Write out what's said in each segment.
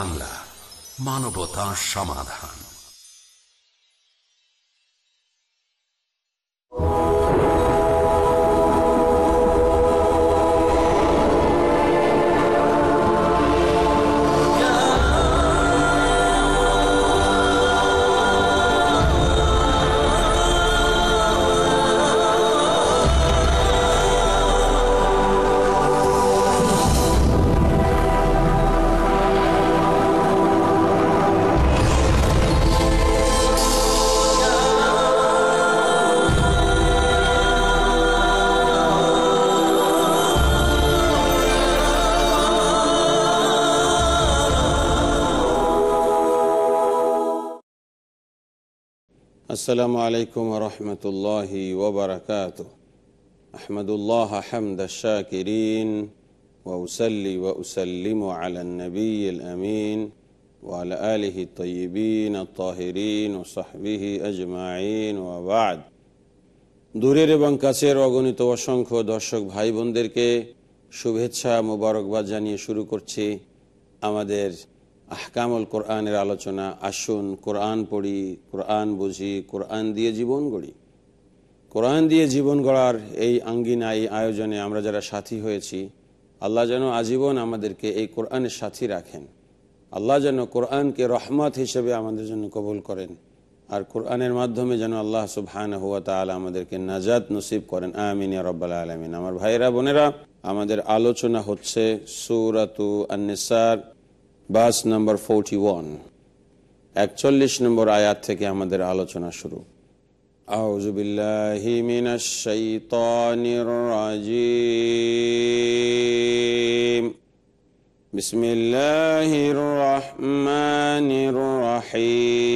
বাংলা মানবতা সমাধান। السلام عليكم ورحمة الله وبركاته أحمد الله حمد الشاكرين وأسلي وأسلم على النبي الأمين وعلى آله الطيبين الطاهرين وصحبه أجمعين وبعد দূরের এবং কাছের অগণিত অসংখ্য দর্শক ভাই বোনদেরকে শুভেচ্ছা মোবারকবাদ জানিয়ে শুরু করছি আমাদের আহকামুল কোরআনের আলোচনা, আসুন কোরআন পড়ি, কোরআন বুঝি, কোরআন দিয়ে জীবন গড়ি। কোরআন দিয়ে জীবন গড়ার এই আঙ্গিনা, এই আয়োজনে আমরা যারা সাথী হয়েছি, আল্লাহ যেন আজীবন আমাদেরকে এই কোরআনের সাথী রাখেন। আল্লাহ যেন কোরআনকে রহমত হিসেবে আমাদের জন্য কবুল করেন। আর কোরআনের মাধ্যমে যেন আল্লাহ সুবহান হুয়া তালা আমাদেরকে নাজাদ নসিব করেন। আমিন রব্বাল আলমিন। আমার ভাইরা বোনেরা, আমাদের আলোচনা হচ্ছে সুরাতু আন্নিসার। বাস নম্বর ফোরটি ওয়ান একচল্লিশ নম্বর আয়াত থেকে আমাদের আলোচনা শুরু أعوذ بالله من الشيطان الرجيم بسم الله الرحمن الرحيم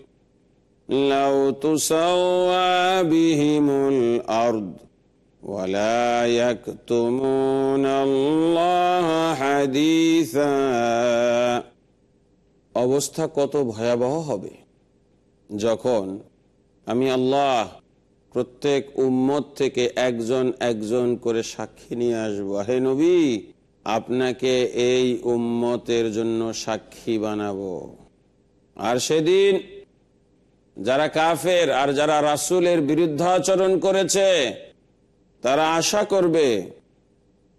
لو تسوى بهم الأرض ولا يكتمون الله حديثا অবস্থা কত ভয়াবহ হবে যখন আমি আল্লাহ প্রত্যেক উম্মত থেকে একজন একজন করে সাক্ষী নিয়ে আসবো হে নবী আপনাকে এই উম্মতের জন্য সাক্ষী বানাবো আর সেদিন যারা কাফের আর যারা রাসুলের বিরুদ্ধাচরণ করেছে, তারা আশা করবে,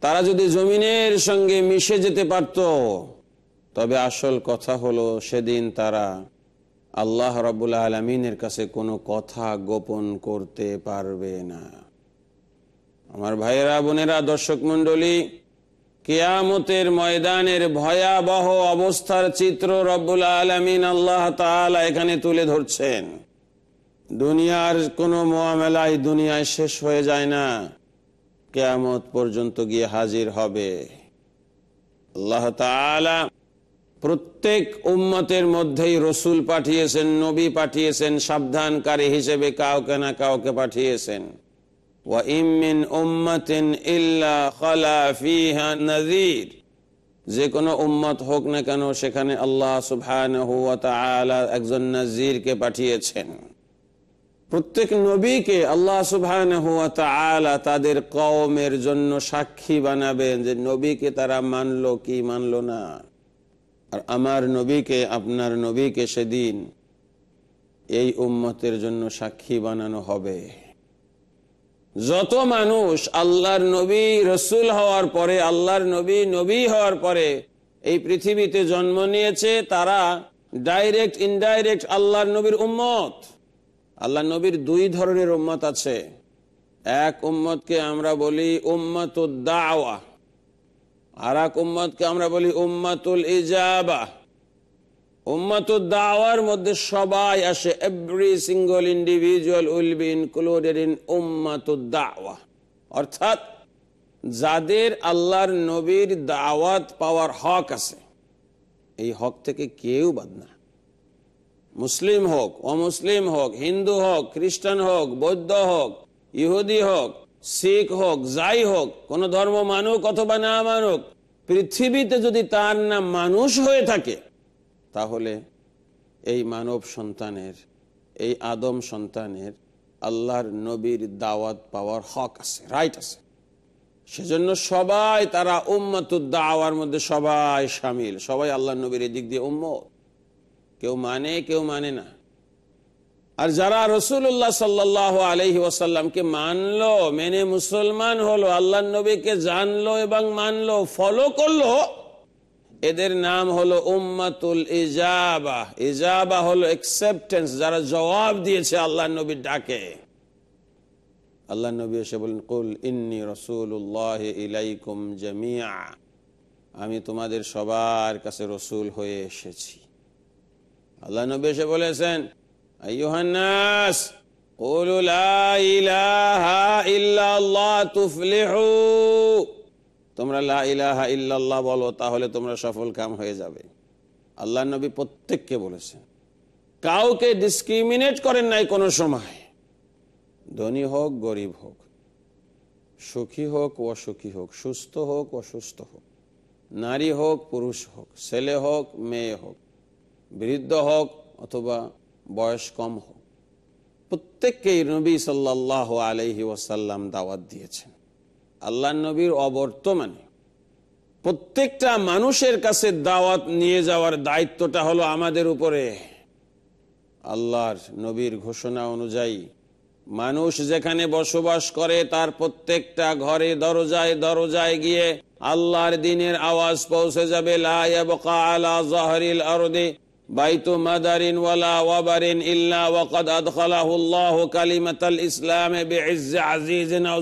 তারা যদি জমিনের সঙ্গে মিশে যেতে পারত, তবে আসল কথা হলো সেদিন তারা আল্লাহ রাবুল আলমিনের কাছে কোনো কথা গোপন করতে পারবে না। আমার ভাইয়েরা, বোনেরা, দর্শক মন্ডলী কেয়ামতের ময়দানের ভয়াবহ অবস্থার চিত্র রব্বুল আলমিন আল্লাহ তালা এখানে তুলে ধরছেন। দুনিয়ার কোনো মোয়ামেলায় দুনিয়ায় শেষ হয়ে যায় না। কেয়ামত পর্যন্ত গিয়ে হাজির হবে। আল্লাহ প্রত্যেক উম্মতের মধ্যেই রসুল পাঠিয়েছেন, নবী পাঠিয়েছেন, সাবধানকারী হিসেবে কাউকে না কাউকে পাঠিয়েছেন। যে কোনো উম্মত হোক না কেন, সেখানে আল্লাহ সুবহান একজন নজিরকে পাঠিয়েছেন। প্রত্যেক নবীকে আল্লাহ সুবহান তাদের কওমের জন্য সাক্ষী বানাবেন যে নবীকে তারা মানলো কি মানলো না। আর আমার নবীকে, আপনার নবীকে সেদিন এই উম্মতের জন্য সাক্ষী বানানো হবে। যত মানুষ আল্লাহর নবী, রসুল হওয়ার পরে, আল্লাহর নবী নবী হওয়ার পরে এই পৃথিবীতে জন্ম নিয়েছে, তারা ডাইরেক্ট ইনডাইরেক্ট আল্লাহর নবীর উম্মত। আল্লাহ নবীর দুই ধরনের উম্মত আছে। এক উম্মতকে আমরা বলি উম্মত দাওয়া আর এক উম্মতকে আমরা বলি উম্মাতুল ইজাবা দাওয়ার মধ্যে সবাই আসে। Every single individual will be included in অর্থাৎ যাদের আল্লাহর নবীর দাওয়াত পাওয়ার হক আছে, এই হক থেকে কেউ বাদ না। মুসলিম হোক, অমুসলিম হোক, হিন্দু হোক, খ্রিস্টান হোক, বৌদ্ধ হোক, ইহুদি হোক, শিখ হোক, যাই হোক, কোন ধর্ম মানুক অথবা না মানুক, পৃথিবীতে যদি তার নাম মানুষ হয়ে থাকে তাহলে এই মানব সন্তানের, এই আদম সন্তানের আল্লাহর নবীর দাওয়াত পাওয়ার হক আছে রাইট আছে। সেজন্য সবাই তারা উম্মতুদ্দাওয়ার মধ্যে সবাই সামিল। সবাই আল্লাহ নবীর দিক দিয়ে উম্মত। কেউ মানে কেউ মানে না। আর যারা রসুল্লাহ সাল্লাহ আলহি ওয়াসাল্লামকে মানলো, মেনে মুসলমান হলো আল্লাহ নবীকে জানলো এবং মানলো ফলো করল এদের নাম হলো উম্মাতুল ইজাবা ইজাবা হলো একসেপ্টেন্স যারা জবাব দিয়েছে আল্লাহ নবীর ডাকে আল্লাহ নবী এসে বলেন কুল ইন্নি রসুল্লাহ ইলাইকুম জামিয়া আমি তোমাদের সবার কাছে রসুল হয়ে এসেছি আল্লাহ নবী এসে বলেছেন আইয়ুহান্নাস قولوا لا إله إلا الله تفلحوا তোমরা লা ইলাহা ইল্লাল্লাহ বলো, তাহলে তোমরা সফল কাম হয়ে যাবে। আল্লাহ নবী প্রত্যেককে বলেছেন, কাউকে ডিসক্রিমিনেট করেন নাই কোনো সময়। ধনী হোক, গরিব হোক, সুখী হোক, অসুখী হোক, সুস্থ হোক, অসুস্থ হোক, নারী হোক, পুরুষ হোক, ছেলে হোক, মেয়ে হোক, বৃদ্ধ হোক অথবা বয়স কম হোক, প্রত্যেককেই নবী সাল্লাহ আলহি ওয়াসাল্লাম দাওয়াত দিয়েছেন। আল্লাহ নবীর অবর্তমানে। প্রত্যেকটা মানুষের কাছে দাওয়াত নিয়ে যাওয়ার দায়িত্বটা হলো আমাদের উপরে। আল্লাহর নবীর ঘোষণা অনুযায়ী, মানুষ যেখানে বসবাস করে তার প্রত্যেকটা ঘরে দরজায় দরজায় গিয়ে আল্লাহর দিনের আওয়াজ পৌঁছে যাবে। ইসলামে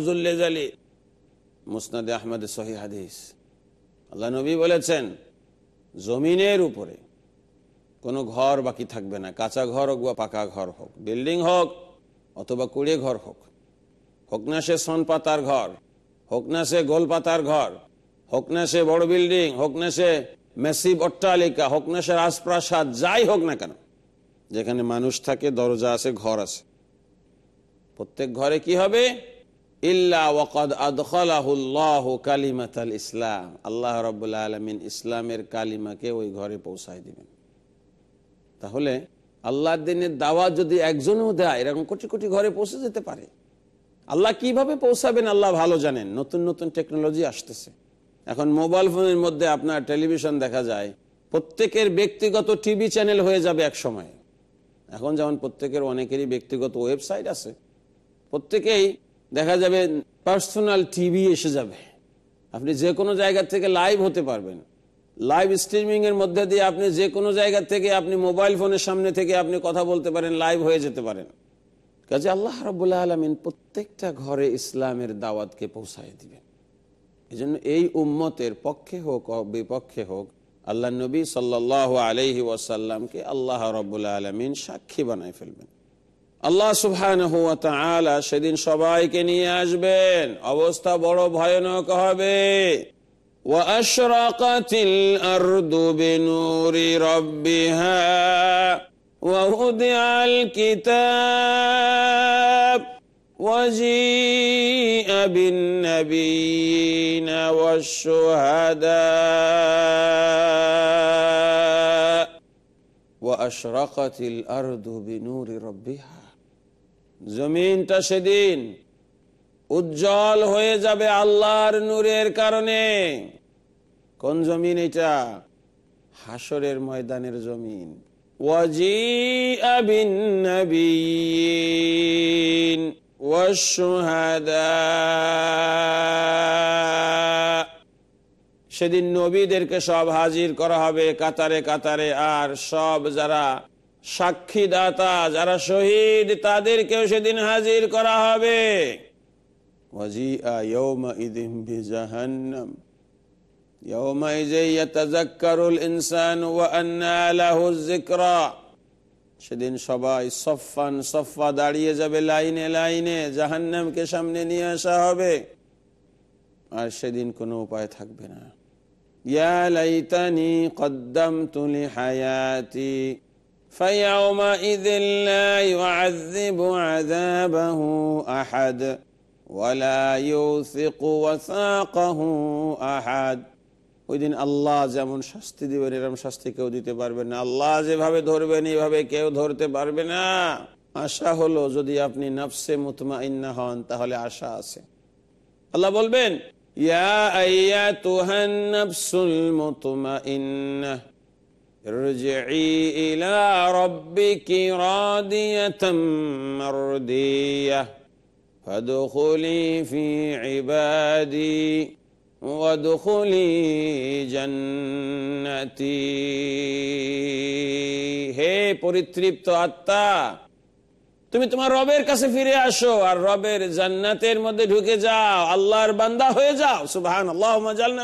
যুল্লি জালি মুসনাদে আহমদ সহি হাদিস। আল্লাহ নবী বলেছেন, জমিনের উপরে কোনো ঘর বাকি থাকবে না, কাঁচা ঘর হোক বা পাকা ঘর হোক, বিল্ডিং হোক অথবা কুড়ে ঘর হোক। হোক না সে সন পাতার ঘর, হোক না সে গোল পাতার ঘর, হোক না সে বড় বিল্ডিং, হোক না সে মেসিভ অট্টালিকা, হোক না সে রাজপ্রাসাদ, যাই হোক না কেন, যেখানে মানুষ থাকে, দরজা আছে, ঘর আছে। প্রত্যেক ঘরে কি হবে? ইল্লা ওয়াকাদ আদখালাহুল্লাহ কালিমাতাল ইসলাম। আল্লাহ রাব্বুল আলামিন ইসলামের কালিমাকে ওই ঘরে পৌঁছায় দিবেন। তাহলে আল্লাহর দিনের দাওয়া যদি একজনও দেয়, এরকম কোটি কোটি ঘরে পৌঁছে যেতে পারে। আল্লাহ কীভাবে পৌঁছাবেন আল্লাহ ভালো জানেন। নতুন নতুন টেকনোলজি আসতেছে। এখন মোবাইল ফোনের মধ্যে আপনার টেলিভিশন দেখা যায়, প্রত্যেকের ব্যক্তিগত টিভি চ্যানেল হয়ে যাবে এক সময়। এখন যেমন প্রত্যেকের অনেকেরই ব্যক্তিগত ওয়েবসাইট আছে। প্রত্যেকেই দেখা যাবে পার্সোনাল টিভি এসে যাবে। আপনি যে কোনো জায়গা থেকে লাইভ হতে পারবেন। লাইভ স্ট্রিমিং এর মধ্যে দিয়ে আপনি যে কোনো জায়গা থেকে আপনি মোবাইল ফোনের সামনে থেকে আপনি কথা বলতে পারেন, লাইভ হয়ে যেতে পারেন। কাজে আল্লাহ রবুল্লাহ আলমিন প্রত্যেকটা ঘরে ইসলামের দাওয়াতকে পৌঁছায় দিবেন। এই এই উম্মতের পক্ষে হোক, বিপক্ষে হোক, আল্লাহ নবী সাল্লাহ আলহি ওয়াসাল্লামকে আল্লাহ রবুল্লাহ আলমিন সাক্ষী বানায় ফেলবেন। আল্লাহ সুবহান সেদিন সবাইকে নিয়ে আসবেন অবস্থা বড় ভয়ানক হবে وأشرقت الأرض بنور ربها ووضع الكتاب وجيء بالنبيين والشهداء وأشرقت الأرض بنور ربها জমিনটা সেদিন উজ্জ্বল হয়ে যাবে আল্লাহর নূরের কারণে। কোন জমিন এটা? হাসরের ময়দানের জমিন। সেদিন নবীদেরকে সব হাজির করা হবে কাতারে কাতারে, আর সব যারা সাক্ষীদাতা যারা শহীদ, তাদেরকেও সেদিন হাজির করা হবে। সেদিন সবাই সফান সফা দাঁড়িয়ে যাবে লাইনে লাইনে, জাহান্নামকে সামনে নিয়ে আসা হবে। আর সেদিন কোনো উপায় থাকবে না। ইয়া লাইতানি কদ্দাম তুলি হায়াতি فيومئذ لا يعذب عذابه أحد ولا يوثق وثاقه أحد ওই দিন আল্লাহ যেমন শাস্তি দিবেন এরকম শাস্তি কেউ দিতে পারবে না আল্লাহ যেভাবে ধরবেন এইভাবে কেউ ধরতে পারবে না আশা হলো যদি আপনি নফসে মুতমা ইন্না হন তাহলে আশা আছে আল্লাহ বলবেন ইয়া আইয়াতুহান নাফসুল মুতমাইন্নাহ ارجعي إلى ربك راضية مرضية فادخلي في عبادي وادخلي جنتي হে পরিতৃপ্ত আত্মা তুমি তোমার রবের কাছে ফিরে আসো আর রবের জান্নাতের মধ্যে ঢুকে যাও আল্লাহর বান্দা হয়ে যাও সুবহান আল্লাহ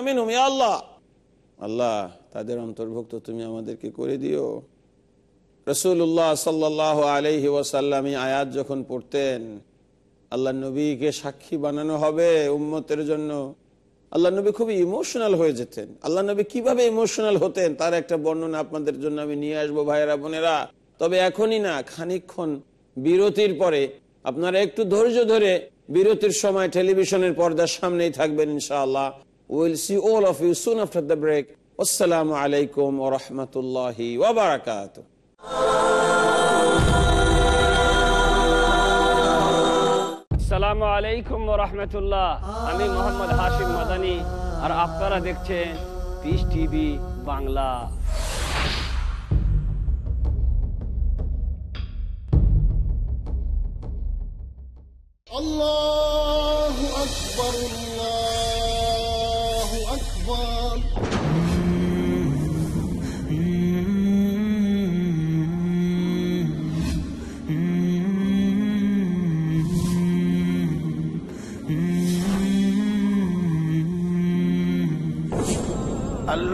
মিনহুম ইয়া আল্লাহ আল্লাহ তাদের অন্তর্ভুক্ত তুমি আমাদেরকে করে দিও। রসুল্লাহ সাল্লাহ আলহি ওয়াসাল্লাম আয়াত যখন পড়তেন, আল্লাহ নবীকে সাক্ষী বানানো হবে উম্মতের জন্য। আল্লাহ নবী খুবই ইমোশনাল হয়ে যেতেন। আল্লাহ নবী কীভাবে ইমোশনাল হতেন তার একটা বর্ণনা আপনাদের জন্য আমি নিয়ে আসব ভাইয়েরা, বোনেরা। তবে এখনই না খানিক্ষণ বিরতির পরে আপনারা একটু ধৈর্য ধরে বিরতির সময় টেলিভিশনের পর্দার সামনেই থাকবেন ইনশাআল্লাহ। Will see all of you soon after the break আসসালামু আলাইকুম ও রহমতুল্লাহি ওবরাকাত সালামু আলাইকুম ও রহমতুল্লাহ। আমি মোহাম্মদ হাশিম মাদানি আর আপনারা দেখছেন পিস টিভি বাংলা। আল্লাহু আকবার আল্লাহু আকবার।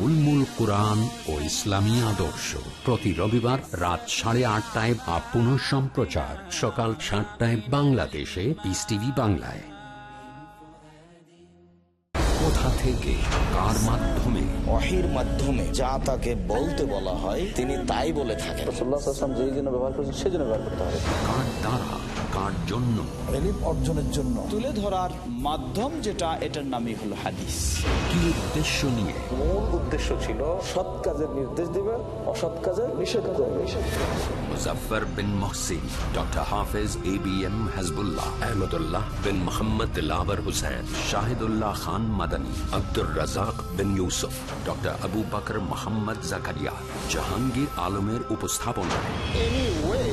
উলমুল কোরআন ও ইসলামী আদর্শ। প্রতি রবিবার রাত সাড়ে আটটায় বা পুনঃ সম্প্রচার। সকাল সাতটায় বাংলাদেশে পিস টিভি বাংলায়। কোথা থেকে কার মাধ্যমে ওহির মাধ্যমে যা তাকে বলতে বলা হয় তিনি তাই বলে থাকেন। ব্যবহার করছেন সেই জন্য ব্যবহার করতে হবে। কার দ্বারা? কার জন্য। অর্জনের জন্য। তুলে ধরার মাধ্যম যেটা এটার নামই হলো হাদিস। কি উদ্দেশ্য নিয়ে? মূল উদ্দেশ্য ছিল সৎ কাজের নির্দেশ দিবে অসৎ কাজের নিষেধ করবে Muzaffar bin Mohsin doctor Hafez A B M Hazbullah Ahmadullah bin Mohammad lover Hussain Shahidullah Khan Madani Abdur Razzak bin Yusuf doctor Abu Bakar Mohammad Zakaria Jahangir আলমের উপস্থাপনা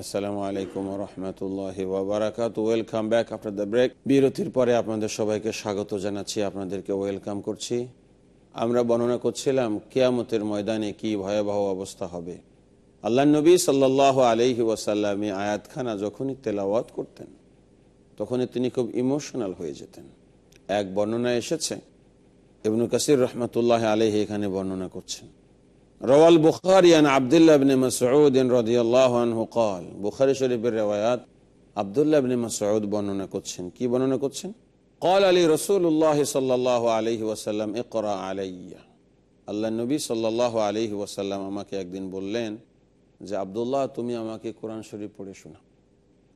আসসালামু আলাইকুম রহমতুল্লাহ ওবরাকাত welcome back after the break বিরতির পরে আপনাদের সবাইকে স্বাগত জানাচ্ছি, আপনাদেরকে ওয়েলকাম করছি। আমরা বর্ণনা করছিলাম, কেয়ামতের ময়দানে কি ভয়াবহ অবস্থা হবে। আল্লাহ নবী সাল্লাহ আলহি ওয়াসাল্লাম আয়াতখানা যখনই তেলাওয়াত করতেন, তখনই তিনি খুব ইমোশনাল হয়ে যেতেন। এক বর্ণনা এসেছে, ইবনু কাসির রহমতুল্লাহ আলহি এখানে বর্ণনা করছেন। روى البخاري عن عبد الله بن مسعود رضي الله عنه قال বুখারী শরীফের রিওয়ায়াত আব্দুল্লাহ ইবনে মাসউদ বর্ণনা করছেন কি বর্ণনা করছেন قال لي رسول الله صلى الله عليه وسلم اقرا علي আল্লাহ নবী সাল্লাল্লাহু আলাইহি ওয়াসাল্লাম আমাকে একদিন বললেন যে আব্দুল্লাহ তুমি আমাকে কোরআন শরীফ পড়ে শোনা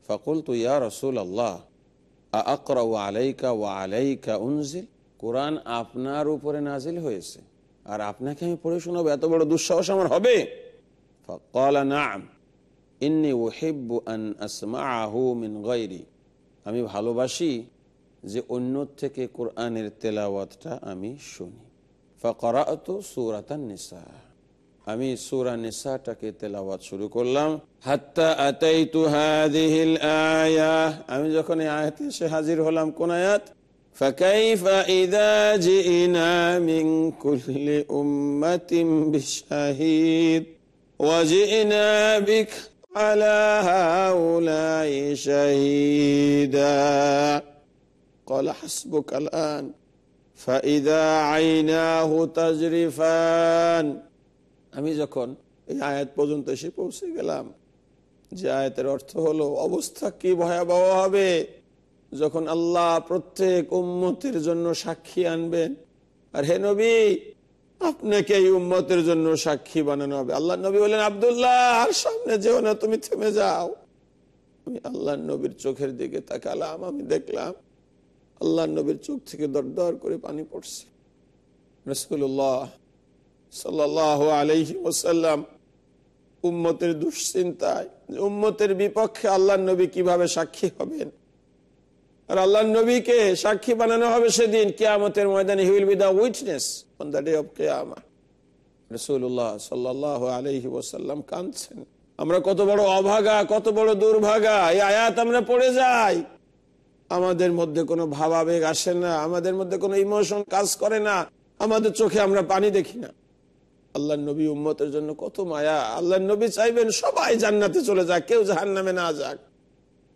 ফাকুলতু ইয়া রাসূল আল্লাহ আকরা আলাইকা ওয়া আলাইকা উনজিল কোরআন আপনার উপরে নাজিল হয়েছে আর আপনাকে আমি পড়ে শোনাবো, এত বড় দুঃসাহস আমার হবে? আমি ভালোবাসি যে অন্য থেকে কোরআনের তেলাওয়াতটা আমি শুনি। নিসা। আমি সুরানটাকে তেলাওয়াত শুরু করলাম। হাত্তা আয়া আমি যখন আয়াতে সে হাজির হলাম কোন আয়াত? فكيف إذا جئنا من كل أمة بشهيد وجئنا بك على هؤلاء شهيدا قال حسبك الآن فإذا عيناه تجرفان আমি যখন এই আয়াত পর্যন্ত এসে পৌঁছে গেলাম যে আয়াতের অর্থ হলো অবস্থা কি ভয়াবহ হবে যখন আল্লাহ প্রত্যেক উম্মতের জন্য সাক্ষী আনবেন, আর হে নবী, আপনাকে এই উম্মতের জন্য সাক্ষী বানানো হবে। আল্লাহ নবী বলেন আবদুল্লাহ, আর সামনে যেও না, তুমি থেমে যাও। আমি আল্লাহ নবীর চোখের দিকে তাকালাম, আমি দেখলাম আল্লাহ নবীর চোখ থেকে দর দর করে পানি পড়ছে। রসুল্লাহ সাল্লাহ আলহি ওসাল্লাম উম্মতের দুশ্চিন্তায়, উম্মতের বিপক্ষে আল্লাহ নবী কীভাবে সাক্ষী হবেন? আর আল্লাহ নবীকে সাক্ষী বানানো হবে সেদিন কেয়ামতের ময়দানে he will be the witness on the day of কেয়ামা রসুল্লাহ সাল্লাহ আলহি ওসাল্লাম কাঁদছেন। আমরা কত বড় অভাগা, কত বড় দুর্ভাগা, এই আয়াত আমরা পড়ে যাই। আমাদের মধ্যে কোনো ভাবাবেগ আসে না, আমাদের মধ্যে কোনো ইমোশন কাজ করে না, আমাদের চোখে আমরা পানি দেখি না। আল্লাহ নবী উম্মতের জন্য কত মায়া। আল্লাহ নবী চাইবেন সবাই জান্নাতে চলে যাক, কেউ জাহান নামে না যাক।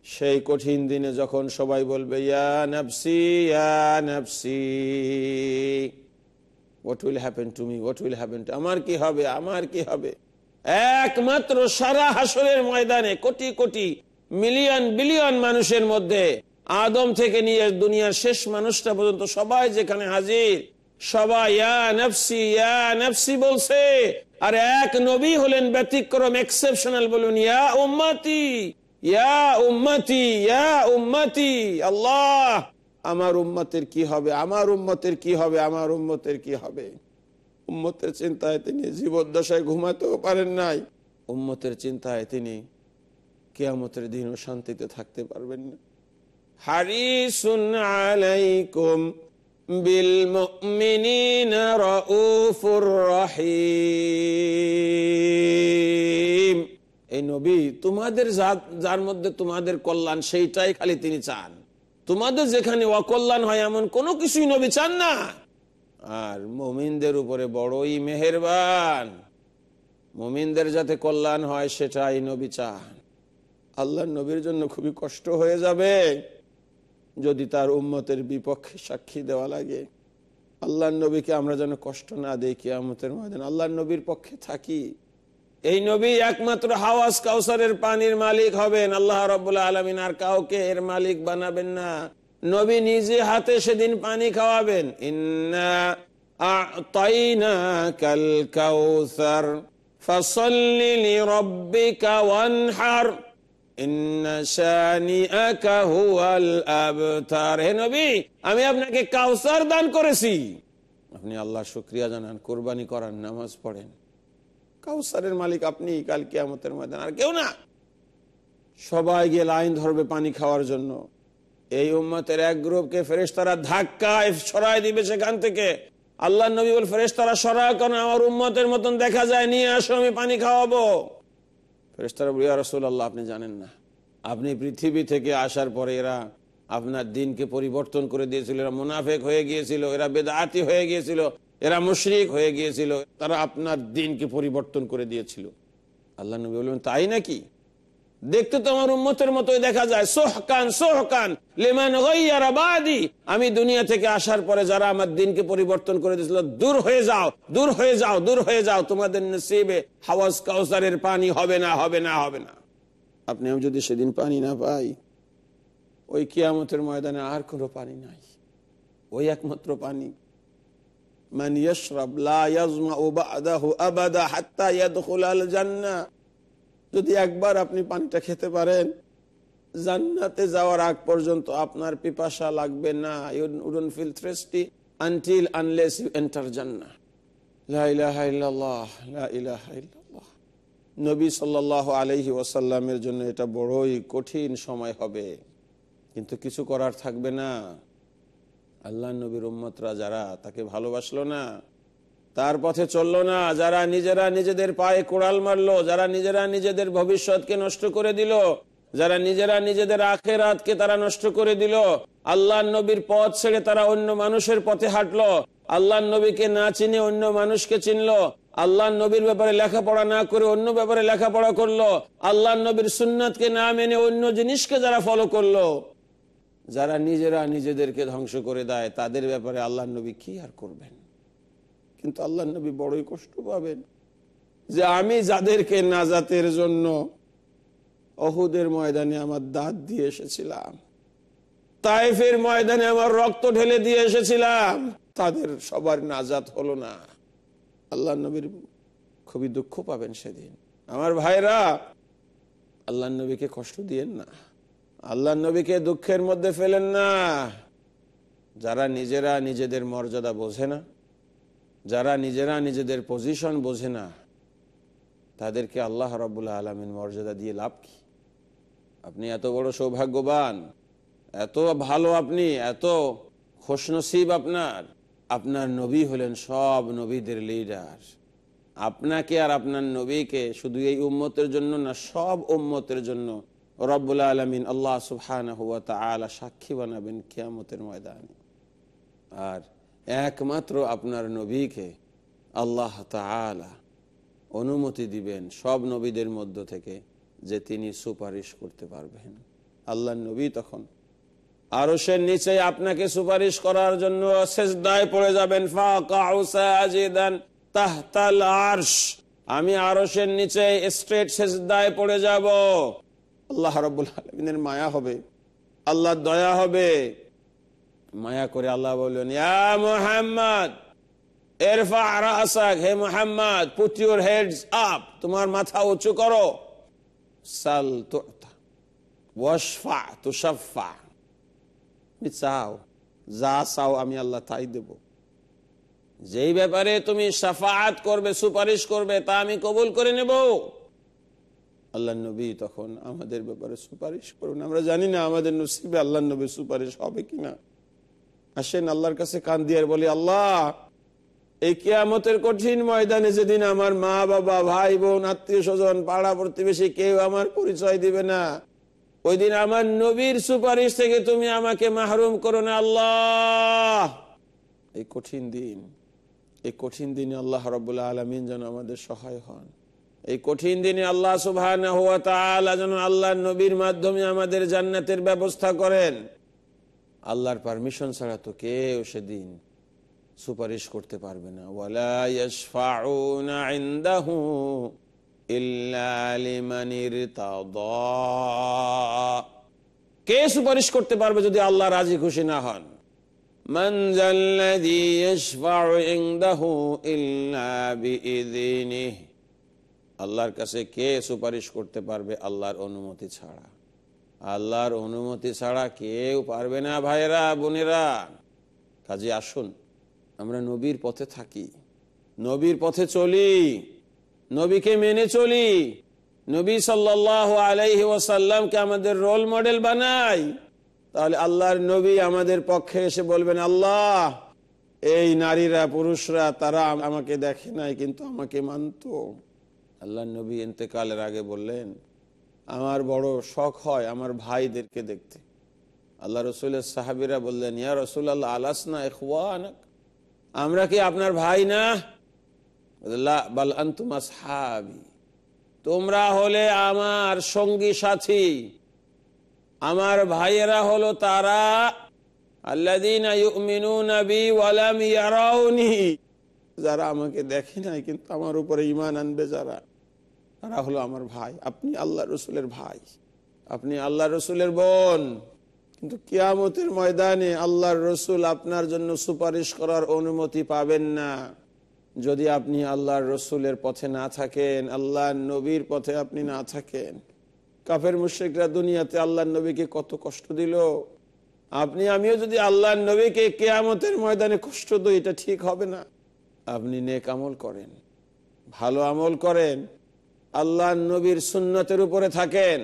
সেই কঠিন দিনে যখন সবাই বলবে টু উইল আমার কি হবে? আমার কি হবে? একমাত্র সারা হাসরের ময়দানে কোটি কোটি মিলিয়ন, বিলিয়ন মানুষের মধ্যে আদম থেকে নিয়ে দুনিয়ার শেষ মানুষটা পর্যন্ত সবাই যেখানে হাজির, সবাই বলছে। আর এক নবী হলেন ব্যতিক্রম এক্সেপশনাল বলুন, ইয়া উম্মতি। ইয়া উম্মতি ইয়া উম্মতি, আল্লাহ! আমার উম্মতের কি হবে? আমার উম্মতের কি হবে? আমার উম্মতের কি হবে? উম্মতের চিন্তায় তিনি জীবদ্দশায় ঘুমাতেও পারেন নাই। উম্মতের চিন্তায় তিনি কেয়ামতের দিনও শান্তিতে থাকতে পারবেন না। হারিসুন আলাইকুম বিল এই নবী, তোমাদের যার মধ্যে তোমাদের কল্যাণ, সেইটাই খালি তিনি চান। তোমাদের যেখানে অকল্যাণ হয়, এমন কোনো কিছুই নবী চান না। আর মমিনদের উপরে বড়ই মেহেরবান। মমিনদের যাতে কল্যাণ হয়, সেটাই নবী চান। আল্লাহ নবীর জন্য খুবই কষ্ট হয়ে যাবে যদি তার উম্মতের বিপক্ষে সাক্ষী দেওয়া লাগে। আল্লাহ নবীকে আমরা যেন কষ্ট না দিই কিয়ামতের ময়দান। আল্লাহ নবীর পক্ষে থাকি। এই নবী একমাত্র হাওয়াজ কাউসারের পানির মালিক হবেন। আল্লাহ রবাহ আলমিন আর কাউকে এর মালিক বানাবেন না। নবী নিজে হাতে সেদিন পানি খাওয়াবেন। আমি আপনাকে কাউসার দান করেছি। আপনি আল্লাহ শুক্রিয়া জানান, কোরবানি করার নামাজ পড়েন। কাউসারের মালিক আপনি কাল কেয়ামতের ময়দান, আর কেউ না। সবাই গিয়ে লাইন ধরবে পানি খাওয়ার জন্য। এই উম্মতের এক গ্রুপকে ফেরেশতারা ধাক্কায় সরাই দিবে সেখান থেকে। আল্লাহ নবী বল, ফেরেশতারা সরা কারণ আমার উম্মতের মতন দেখা যায়, নিয়ে আসো, আমি পানি খাওয়াবো। ফেরেশতারা বলিয়া রসুল আল্লাহ আপনি জানেন না। আপনি পৃথিবী থেকে আসার পরে এরা আপনার দিনকে পরিবর্তন করে দিয়েছিল। এরা মুনাফেক হয়ে গিয়েছিল, এরা বেদাতি হয়ে গিয়েছিল। এরা মুশরিক হয়ে গিয়েছিল, তারা আপনার দিনকে পরিবর্তন করে দিয়েছিল। আল্লাহ নবী বললেন, তাই নাকি? দেখতে তো আমার উন্মতের মতোই দেখা যায়, সোহকান সোহকান, লেমান বাদি। আমি দুনিয়া থেকে আসার পরে যারা আমার দিনকে পরিবর্তন করে দিয়েছিল, দূর হয়ে যাও, দূর হয়ে যাও, দূর হয়ে যাও, তোমাদের নসিবে হাওয়াজ কাউসারের পানি হবে না হবে না হবে না। আপনি, আমি যদি সেদিন পানি না পাই, ওই কিয়ামতের ময়দানে আর কোনো পানি নাই। ওই একমাত্র পানি। মান ইয়াশরাব লা ইয়াজমাউ বা'দাহু আবাদা হাত্তা ইয়াদখুলাল জান্নাহ যদি একবার আপনি পানিটা খেতে পারেন, জান্নাতে যাওয়ার আগ পর্যন্ত আপনার পিপাসা লাগবে না। You wouldn't feel thirsty until unless you enter ইল্লাল্লাহ। নবী সাল্লাল্লাহু আলাইহি ওয়াসাল্লামের জন্য এটা বড়ই কঠিন সময় হবে। কিন্তু কিছু করার থাকবে না। আল্লাহ নবীর উম্মতরা যারা তাকে ভালোবাসলো না, তার পথে চলল না, যারা নিজেরা নিজেদের পায়ে কোড়াল মারলো, যারা নিজেরা নিজেদের ভবিষ্যৎকে নষ্ট করে দিল, যারা নিজেরা নিজেদের আখের আখেরাতকে তারা নষ্ট করে দিল, আল্লাহ নবীর পথ ছেড়ে তারা অন্য মানুষের পথে হাঁটলো, আল্লাহ নবীকে না চিনে অন্য মানুষকে চিনলো, আল্লাহ নবীর ব্যাপারে লেখাপড়া না করে অন্য ব্যাপারে লেখাপড়া করল, আল্লাহ নবীর সুন্নাতকে না মেনে অন্য জিনিসকে যারা ফলো করল। যারা নিজেরা নিজেদেরকে ধ্বংস করে দেয়, তাদের ব্যাপারে আল্লাহ নবী কি আর করবেন? কিন্তু আল্লাহ নবী বড়ই কষ্ট পাবেন যে আমি যাদেরকে নাজাতের জন্য অহুদের ময়দানে আমার দাঁত দিয়ে এসেছিলাম তাইফের ময়দানে আমার রক্ত ঢেলে দিয়ে এসেছিলাম, তাদের সবার নাজাত হলো না। আল্লাহ নবীর খুবই দুঃখ পাবেন সেদিন। আমার ভাইরা আল্লাহ নবীকে কষ্ট দিয়েন না। আল্লাহ নবীকে দুঃখের মধ্যে ফেলেন না। যারা নিজেরা নিজেদের মর্যাদা বোঝে না, যারা নিজেরা নিজেদের পজিশন বোঝে না, তাদেরকে আল্লাহ রবুল্লা আলমিন মর্যাদা দিয়ে লাভ কি? আপনি এত বড় সৌভাগ্যবান, এত ভালো আপনি, এত খুশনসিব আপনার। আপনার নবী হলেন সব নবীদের লিডার আপনাকে আর আপনার নবীকে শুধু এই উম্মতের জন্য না, সব উম্মতের জন্য রব্বুল্লা আলমিন আল্লাহ সুবহান হুয়া তালা সাক্ষী বানাবেন কিয়ামতের ময়দানে। আর একমাত্র আপনার নবীকে আল্লাহ তালা অনুমতি দিবেন সব নবীদের মধ্য থেকে যে তিনি সুপারিশ করতে পারবেন। আল্লাহ নবী তখন আরসের নিচে আপনাকে সুপারিশ করার জন্য শেষদায় পড়ে যাবেন। আমি আরসের নিচে স্ট্রেট শেষদায় পড়ে যাব। আল্লাহ রব্বুল আলমিনের মায়া হবে। আল্লাহ দয়া হবে। মায়া করে আল্লাহ বললেন, ইয়া এরফা আসাক হে মোহাম্মদ পুট হেডস আপ তোমার মাথা উঁচু করো। সাল তুমি চাও যা চাও আমি আল্লাহ তাই দেব। যেই ব্যাপারে তুমি সাফাত করবে, সুপারিশ করবে, তা আমি কবুল করে নেব। আল্লাহ নবী তখন আমাদের ব্যাপারে সুপারিশ করুন। আমরা জানি না আমাদের নসিবে আল্লাহ নবী সুপারিশ হবে কিনা। আসেন আল্লাহর কাছে কান দিয়ে বলি, আল্লাহ, এই কেয়ামতের কঠিন ময়দানে যেদিন আমার মা, বাবা, ভাই, বোন, আত্মীয় স্বজন, পাড়া প্রতিবেশী কেউ আমার পরিচয় দিবে না ওই দিন আমার নবীর সুপারিশ থেকে তুমি আমাকে মাহরুম করো না, আল্লাহ। এই কঠিন দিন, এই কঠিন দিনে আল্লাহ রবাহ আলমিন যেন আমাদের সহায় হন। এই কঠিন দিনে আল্লাহ সুবাহ যেন আল্লাহ নবীর মাধ্যমে আমাদের জান্নাতের ব্যবস্থা করেন। আল্লাহর পারমিশন ছাড়া তো কেউ সেদিন সুপারিশ করতে পারবে না। কে সুপারিশ করতে পারবে যদি আল্লাহ রাজি খুশি না হন? আল্লাহর কাছে কে সুপারিশ করতে পারবে আল্লাহর অনুমতি ছাড়া? আল্লাহর অনুমতি ছাড়া কেউ পারবে না ভাইরা বোনেরা। কাজে আসুন, আমরা নবীর পথে থাকি, নবীর পথে চলি, নবীকে মেনে চলি। নবী সাল্লাহ আলাইহি ওয়াসাল্লামকে আমাদের রোল মডেল বানাই। তাহলে আল্লাহর নবী আমাদের পক্ষে এসে বলবেন, আল্লাহ, এই নারীরা, পুরুষরা, তারা আমাকে দেখে নাই, কিন্তু আমাকে মানত। আল্লাহ নবী এতেকালের আগে বললেন, আমার বড় শখ হয় আমার ভাইদেরকে দেখতে। আল্লাহ রসুলের সাহাবিরা বললেন, ইয়া রসুল আল্লাহ আলাস না এখানাক আমরা কি আপনার ভাই না? আন্তুমা সাহাবি তোমরা হলে আমার সঙ্গী সাথী। আমার ভাইয়েরা হলো তারা যারা আমাকে দেখে নাই, কিন্তু আমার উপরে ইমান আনবে যারা। তারা হলো আমার ভাই। আপনি আল্লাহ রসুলের ভাই। আপনি আল্লাহ রসুলের বোন। কিন্তু কিয়ামতের ময়দানে আল্লাহর রসুল আপনার জন্য সুপারিশ করার অনুমতি পাবেন না। যদি আপনি আল্লাহর রসুলের পথে না থাকেন আল্লাহ নবীর পথে আপনি না থাকেন। কাফের মুশ্রিকরা দুনিয়াতে আল্লাহ নবীকে কত কষ্ট দিল। আপনি, আমিও যদি আল্লাহ নবীকে কেয়ামতের ময়দানে কষ্ট দিই, এটা ঠিক হবে না। আপনি নেক আমল করেন। ভালো আমল করেন। আল্লাহ নবীর সুন্নতের উপরে থাকেন।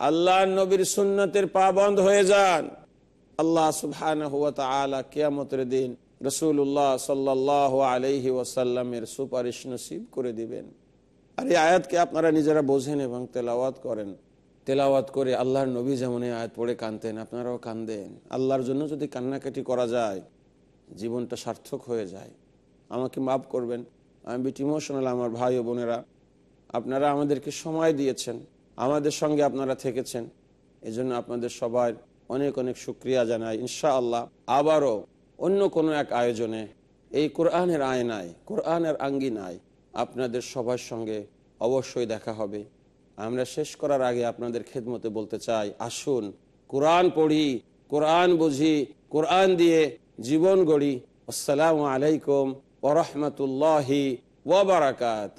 আল্লাহ নবীর সুন্নতের পা বন্ধ হয়ে যান। আল্লাহ সুবহান কেয়ামতের দিন রসুল্লাহ সাল্লাহ আলহি ওয়াসাল্লামের সুপারিশ নসিব করে দিবেন। আর এই আয়াতকে আপনারা নিজেরা বোঝেন এবং তেলাওয়াত করেন। তেলাওয়াত করে আল্লাহর নবী যেমন এই আয়াত পড়ে কানতেন, আপনারাও কান্দেন। আল্লাহর জন্য যদি কান্নাকাটি করা যায়, জীবনটা সার্থক হয়ে যায়। আমাকে মাফ করবেন, আমি বিট ইমোশনাল আমার ভাই ও বোনেরা। আপনারা আমাদেরকে সময় দিয়েছেন, আমাদের সঙ্গে আপনারা থেকেছেন। এজন্য আপনাদের সবার অনেক অনেক শুক্রিয়া জানাই। ইনশা আল্লাহ আবারও অন্য কোনো এক আয়োজনে, এই কোরআনের আয়নায়, কোরআনের আঙ্গিনায় আপনাদের সবার সঙ্গে অবশ্যই দেখা হবে। আমরা শেষ করার আগে আপনাদের খেদমতে বলতে চাই, আসুন, কোরআন পড়ি, কোরআন বুঝি, কোরআন দিয়ে জীবন গড়ি। আসসালামু আলাইকুম ওরহমতুল্লাহি ওবরাকাত